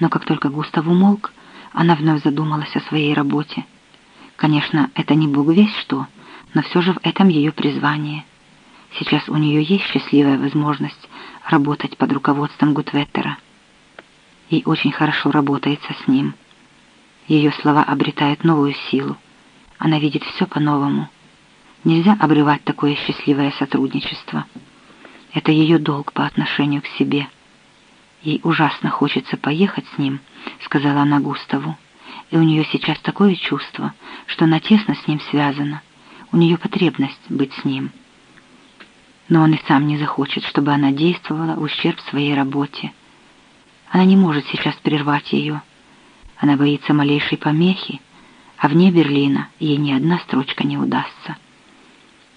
Но как только Густав умолк, она вновь задумалась о своей работе. Конечно, это не бог весь что, но все же в этом ее призвание. Сейчас у нее есть счастливая возможность работать под руководством Гутветтера. Ей очень хорошо работается с ним. Ее слова обретают новую силу. Она видит все по-новому. Нельзя обрывать такое счастливое сотрудничество. Это ее долг по отношению к себе. Ей ужасно хочется поехать с ним, сказала она Густаву. И у нее сейчас такое чувство, что она тесно с ним связана. У нее потребность быть с ним. Но он и сам не захочет, чтобы она действовала в ущерб своей работе. Она не может сейчас прервать ее. Она боится малейшей помехи, а вне Берлина ей ни одна строчка не удастся.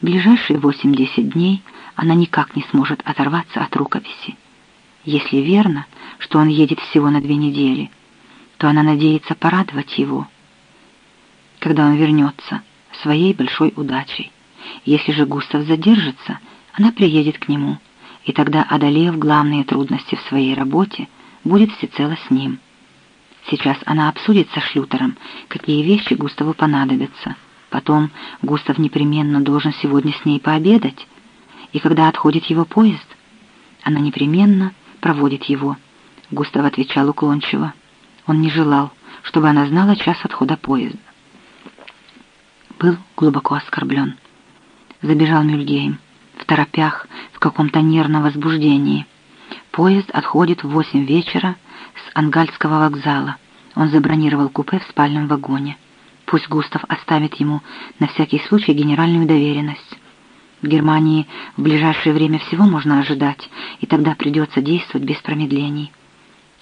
В ближайшие 8-10 дней она никак не сможет оторваться от рукописи. Если верно, что он едет всего на две недели, то она надеется порадовать его, когда он вернется, своей большой удачей. Если же Густав задержится, она приедет к нему, и тогда, одолев главные трудности в своей работе, будет всецело с ним. Сейчас она обсудит со Шлютером, какие вещи Густаву понадобятся. Потом Густав непременно должен сегодня с ней пообедать, и когда отходит его поезд, она непременно проводит его. Густав отвечал уклончиво. Он не желал, чтобы она знала час отхода поезда. Был глубоко оскорблен. Забежал Мюльгейм, в торопях, в каком-то нервном возбуждении. Поезд отходит в восемь вечера с Ангальского вокзала. Он забронировал купе в спальном вагоне. Пусть Густав оставит ему на всякий случай генеральную доверенность. В Германии в ближайшее время всего можно ожидать, и тогда придется действовать без промедлений.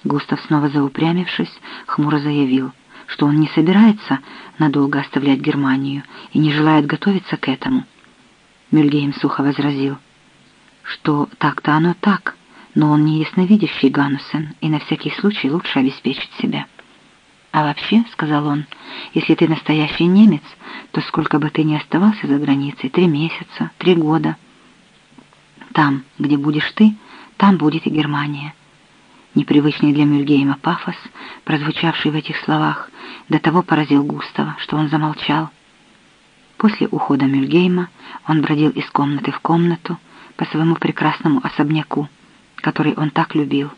Густав, снова заупрямившись, хмуро заявил, что он не собирается надолго оставлять Германию и не желает готовиться к этому. Мюльгейм сухо возразил, что так-то оно так, но он не ясновидящий Ганусен, и на всякий случай лучше обеспечить себя. «А вообще, — сказал он, — если ты настоящий немец, то сколько бы ты ни оставался за границей, три месяца, три года, там, где будешь ты, там будет и Германия». Непривычный для Мюльгейма пафос, прозвучавший в этих словах, до того поразил Густава, что он замолчал. После ухода Мюльгейма он бродил из комнаты в комнату по своему прекрасному особняку, который он так любил.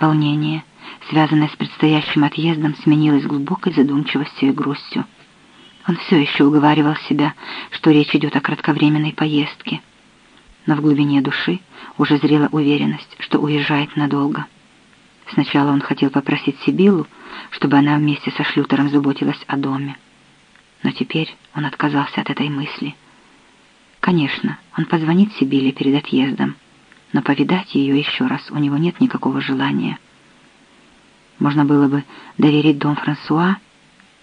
Волнение — связанное с предстоящим отъездом, сменилось глубокой задумчивостью и грустью. Он все еще уговаривал себя, что речь идет о кратковременной поездке. Но в глубине души уже зрела уверенность, что уезжает надолго. Сначала он хотел попросить Сибилу, чтобы она вместе со Шлютером заботилась о доме. Но теперь он отказался от этой мысли. Конечно, он позвонит Сибиле перед отъездом, но повидать ее еще раз у него нет никакого желания. Можно было бы доверить дом Франсуа.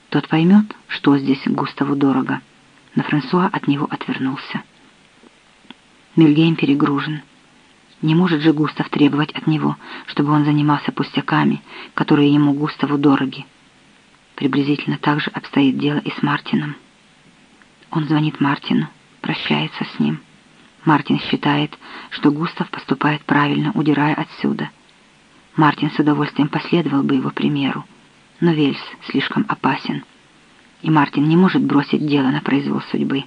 Тот поймет, что здесь Густаву дорого. Но Франсуа от него отвернулся. Мильгейм перегружен. Не может же Густав требовать от него, чтобы он занимался пустяками, которые ему Густаву дороги. Приблизительно так же обстоит дело и с Мартином. Он звонит Мартину, прощается с ним. Мартин считает, что Густав поступает правильно, удирая отсюда – Мартин с удовольствием последовал бы его примеру, но Вельс слишком опасен, и Мартин не может бросить дело на произвол судьбы.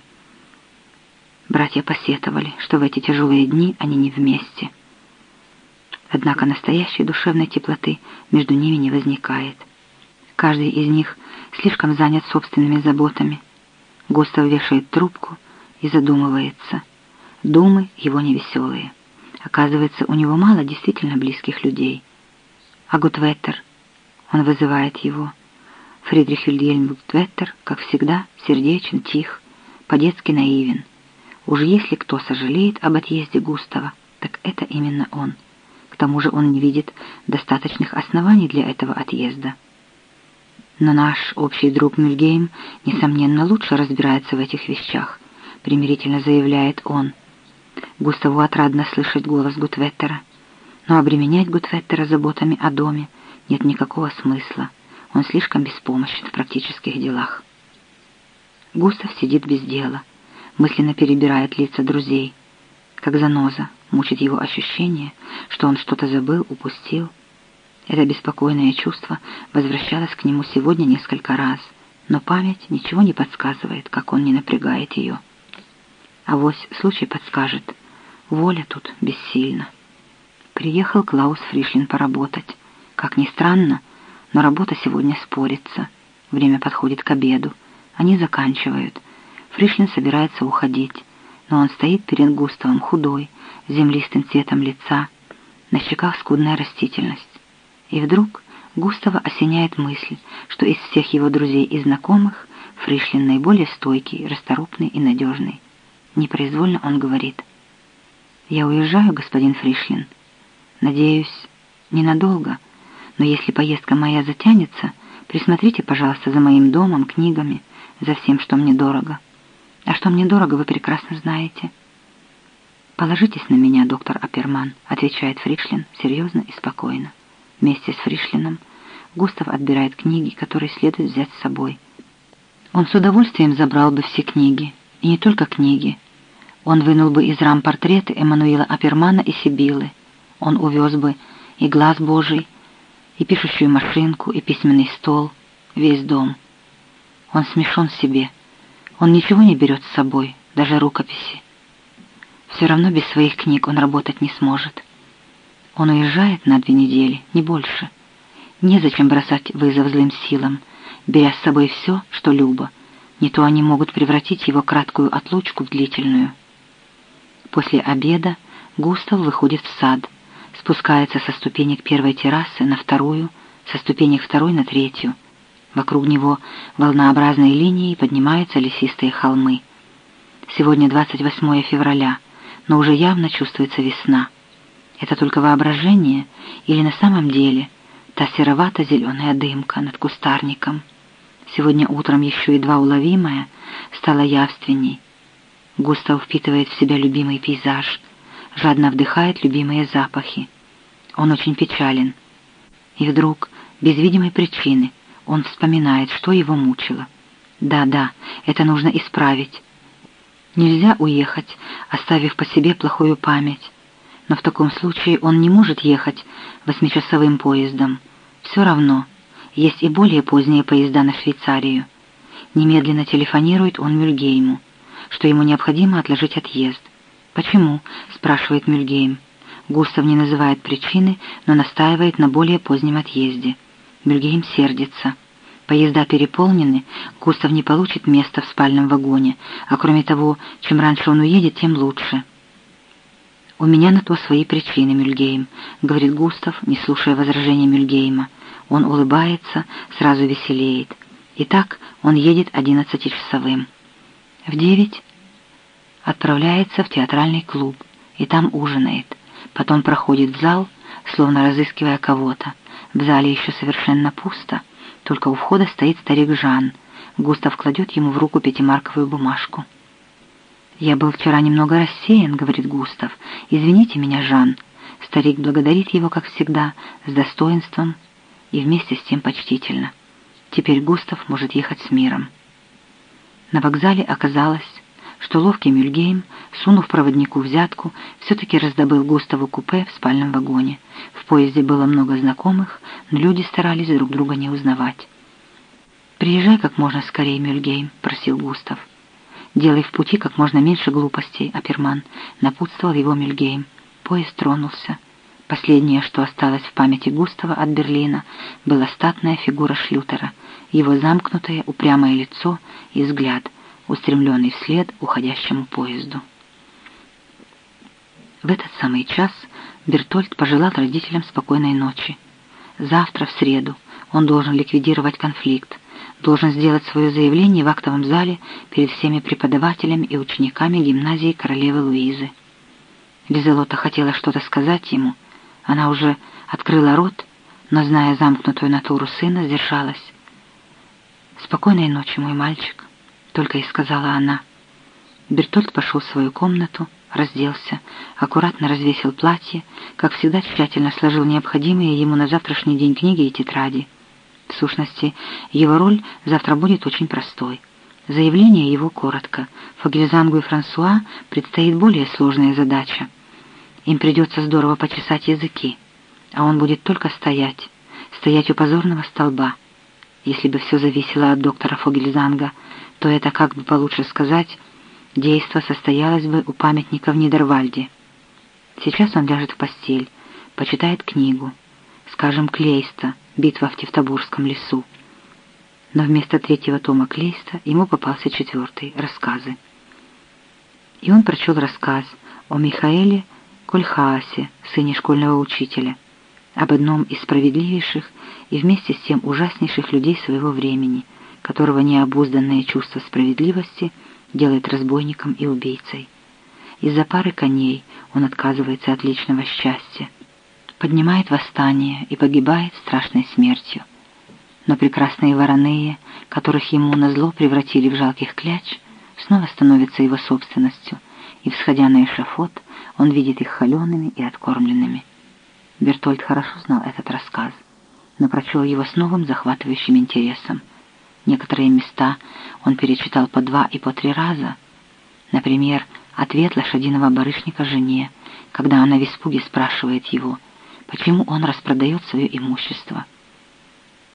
Братья посетовали, что в эти тяжелые дни они не вместе. Однако настоящей душевной теплоты между ними не возникает. Каждый из них слишком занят собственными заботами. Густав вешает трубку и задумывается. Думы его невеселые. Оказывается, у него мало действительно близких людей — а Гутветтер? Он вызывает его. Фридрих Вильгельм Гутветтер, как всегда, сердечен, тих, по-детски наивен. Уж если кто сожалеет об отъезде Густава, так это именно он. К тому же он не видит достаточных оснований для этого отъезда. Но наш общий друг Мюльгейм, несомненно, лучше разбирается в этих вещах, примирительно заявляет он. Густаву отрадно слышать голос Гутветтера но обременять Гутветтера заботами о доме нет никакого смысла. Он слишком беспомощен в практических делах. Густав сидит без дела, мысленно перебирает лица друзей. Как заноза, мучит его ощущение, что он что-то забыл, упустил. Это беспокойное чувство возвращалось к нему сегодня несколько раз, но память ничего не подсказывает, как он не напрягает ее. А вось случай подскажет. Воля тут бессильна. Приехал Клаус Фришлин поработать. Как ни странно, но работа сегодня спорится. Время подходит к обеду. Они заканчивают. Фришлин собирается уходить, но он стоит перед Густавом худой, землистым цветом лица, на щеках скудная растительность. И вдруг Густава осеняет мысль, что из всех его друзей и знакомых Фришлин наиболее стойкий, расторопный и надежный. Непроизвольно он говорит. «Я уезжаю, господин Фришлин. Надеюсь, ненадолго, но если поездка моя затянется, присмотрите, пожалуйста, за моим домом, книгами, за всем, что мне дорого. А что мне дорого, вы прекрасно знаете». «Положитесь на меня, доктор Аперман», — отвечает Фришлин серьезно и спокойно. Вместе с Фришлином Густав отбирает книги, которые следует взять с собой. Он с удовольствием забрал бы все книги, и не только книги. Он вынул бы из рам портреты Эммануила Апермана и Сибилы. Он увез бы и глаз Божий, и пишущую машинку, и письменный стол, весь дом. Он смешон себе. Он ничего не берет с собой, даже рукописи. Все равно без своих книг он работать не сможет. Он уезжает на две недели, не больше. Незачем бросать вызов злым силам, беря с собой все, что любо. Не то они могут превратить его краткую отлучку в длительную. После обеда Густав выходит в сад, спускается со ступенек первой террасы на вторую, со ступенек второй на третью. Вокруг него волнообразной линией поднимаются лесистые холмы. Сегодня 28 февраля, но уже явно чувствуется весна. Это только воображение или на самом деле та серовато-зеленая дымка над кустарником? Сегодня утром еще едва уловимая стала явственней. Густав впитывает в себя любимый пейзаж, жадно вдыхает любимые запахи. Он очень печален. И вдруг, без видимой причины, он вспоминает, что его мучило. Да-да, это нужно исправить. Нельзя уехать, оставив по себе плохую память но в таком случае он не может ехать восьмичасовым поездом. Все равно, есть и более поздние поезда на Швейцарию. Немедленно телефонирует он Мюльгейму, что ему необходимо отложить отъезд. «Почему?» — спрашивает Мюльгейм. Густав не называет причины, но настаивает на более позднем отъезде. Мюльгейм сердится. Поезда переполнены, Густав не получит места в спальном вагоне, а кроме того, чем раньше он уедет, тем лучше. «У меня на то свои причины, Мюльгейм», — говорит Густав, не слушая возражений Мюльгейма. Он улыбается, сразу веселеет. Итак, он едет одиннадцатичасовым. В девять отправляется в театральный клуб и там ужинает. Потом проходит в зал, словно разыскивая кого-то. В зале еще совершенно пусто, только у входа стоит старик Жан. Густав кладет ему в руку пятимарковую бумажку. «Я был вчера немного рассеян», — говорит Густав. «Извините меня, Жан». Старик благодарит его, как всегда, с достоинством и вместе с тем почтительно. Теперь Густав может ехать с миром. На вокзале оказалось, что ловкий Мюльгейм, сунув проводнику взятку, все-таки раздобыл Густаву купе в спальном вагоне. В поезде было много знакомых, но люди старались друг друга не узнавать. «Приезжай как можно скорее, Мюльгейм», — просил Густав. Делай в пути как можно меньше глупостей, Аперман, напутствовал его Мильгейм. Поезд тронулся. Последнее, что осталось в памяти Густава от Берлина, была статная фигура Шлютера, его замкнутое упрямое лицо и взгляд, устремленный вслед уходящему поезду. В этот самый час Бертольд пожелал родителям спокойной ночи. Завтра, в среду, он должен ликвидировать конфликт, должен сделать свое заявление в актовом зале перед всеми преподавателями и учениками гимназии королевы Луизы. Лизелота хотела что-то сказать ему. Она уже открыла рот, но, зная замкнутую натуру сына, сдержалась. «Спокойной ночи, мой мальчик», — только и сказала она. Бертольд пошел в свою комнату, разделся, аккуратно развесил платье, как всегда тщательно сложил необходимые ему на завтрашний день книги и тетради. В сущности, его роль завтра будет очень простой. Заявление его коротко. Фагельзангу и Франсуа предстоит более сложная задача. Им придется здорово почесать языки, а он будет только стоять, стоять у позорного столба. Если бы все зависело от доктора Фогельзанга, то это, как бы получше сказать, действо состоялось бы у памятника в Нидервальде. Сейчас он ляжет в постель, почитает книгу, скажем, Клейста «Битва в Тевтобурском лесу». Но вместо третьего тома Клейста ему попался четвертый «Рассказы». И он прочел рассказ о Михаэле Кольхаасе, сыне школьного учителя, об одном из справедливейших и вместе с тем ужаснейших людей своего времени, которого необузданное чувство справедливости делает разбойником и убийцей. Из-за пары коней он отказывается от личного счастья, поднимает восстание и погибает страшной смертью. Но прекрасные вороные, которых ему назло превратили в жалких кляч, снова становятся его собственностью, и, всходя на эшафот, он видит их холеными и откормленными. Бертольд хорошо знал этот рассказ, но прочел его с новым захватывающим интересом. Некоторые места он перечитал по два и по три раза. Например, ответ лошадиного барышника жене, когда она в испуге спрашивает его, почему он распродает свое имущество –